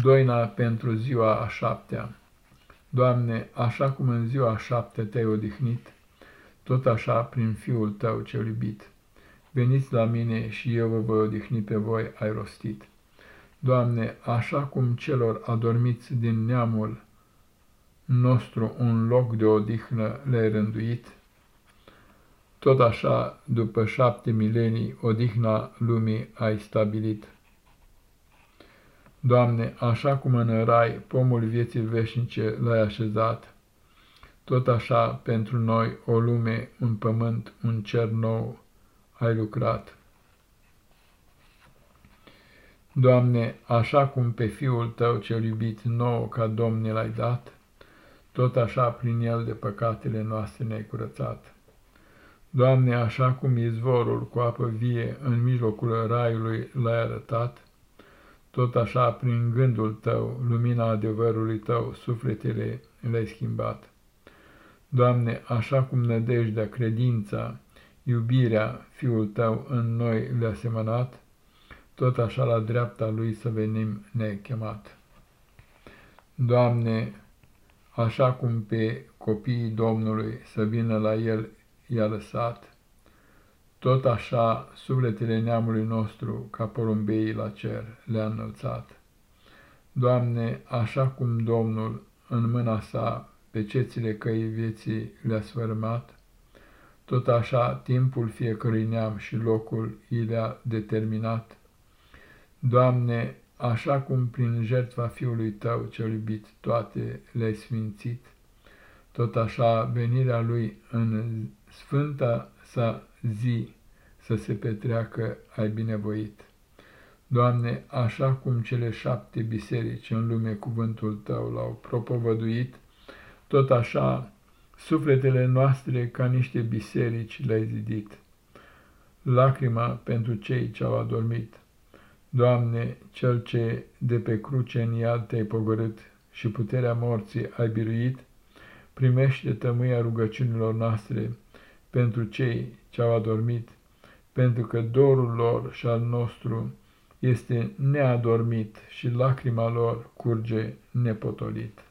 Doina pentru ziua a șaptea Doamne, așa cum în ziua a șaptea te-ai odihnit, tot așa prin Fiul Tău cel iubit. Veniți la mine și eu vă voi odihni pe voi, ai rostit. Doamne, așa cum celor adormiți din neamul nostru un loc de odihnă le-ai rânduit, tot așa, după șapte milenii, odihna lumii ai stabilit. Doamne, așa cum în rai pomul vieții veșnice l-ai așezat, tot așa pentru noi o lume, un pământ, un cer nou ai lucrat. Doamne, așa cum pe Fiul Tău cel iubit nou ca Domn l-ai dat, tot așa prin El de păcatele noastre ne-ai curățat. Doamne, așa cum izvorul cu apă vie în mijlocul raiului l-ai arătat, tot așa, prin gândul tău, lumina adevărului tău, sufletele le-ai schimbat. Doamne, așa cum nădejdea, credința, iubirea Fiul tău în noi le-a semănat, tot așa la dreapta lui să venim nechemat. Doamne, așa cum pe copiii Domnului să vină la El i-a lăsat, tot așa, sufletele neamului nostru, ca porumbeii la cer, le-a înălțat. Doamne, așa cum Domnul în mâna sa pe cețile căii vieții le-a sfărmat, tot așa timpul fiecărui neam și locul i le-a determinat. Doamne, așa cum prin jertfa Fiului Tău cel iubit toate le-ai sfințit, tot așa venirea Lui în sfânta sa zi să se petreacă ai binevoit. Doamne, așa cum cele șapte biserici în lume cuvântul Tău l-au propovăduit, tot așa sufletele noastre ca niște biserici le-ai zidit. Lacrima pentru cei ce-au adormit. Doamne, Cel ce de pe cruce în iad te-ai pogorât și puterea morții ai biruit, primește tămâia rugăciunilor noastre pentru cei ce-au adormit, pentru că dorul lor și al nostru este neadormit și lacrima lor curge nepotolit.